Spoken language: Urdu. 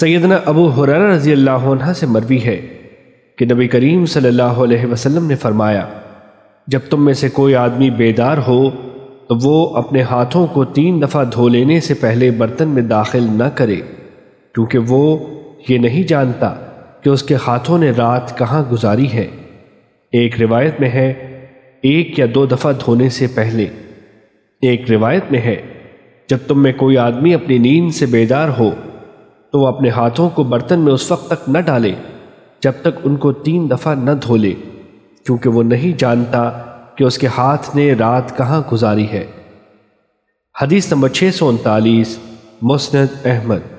سیدنا ابو حرار رضی اللہ عنہ سے مروی ہے کہ نبی کریم صلی اللہ علیہ وسلم نے فرمایا، جب تم میں سے کوئی آدمی بیدار ہو، تو وہ اپنے ہاتھوں کو تین دفعہ دھو لینے سے پہلے برتن میں داخل نہ کرے، کیونکہ وہ یہ نہیں جانتا کہ اس کے ہاتھوں نے رات کہاں گزاری ہے۔ ایک روایت میں ہے، ایک یا دو دفعہ دھونے سے پہلے۔ ایک روایت میں ہے، جب تم میں کوئی آدمی اپنی نیند سے بیدار ہو تو وہ اپنے ہاتھوں کو برتن میں اس وقت تک نہ ڈالے، جب تک ان کو تین دفعہ نہ دھو لے کیونکہ وہ نہیں جانتا کہ اس کے ہاتھ نے رات کہاں گزاری ہے۔ حدیث نمبر چھ سو انتالیس، مسند احمد۔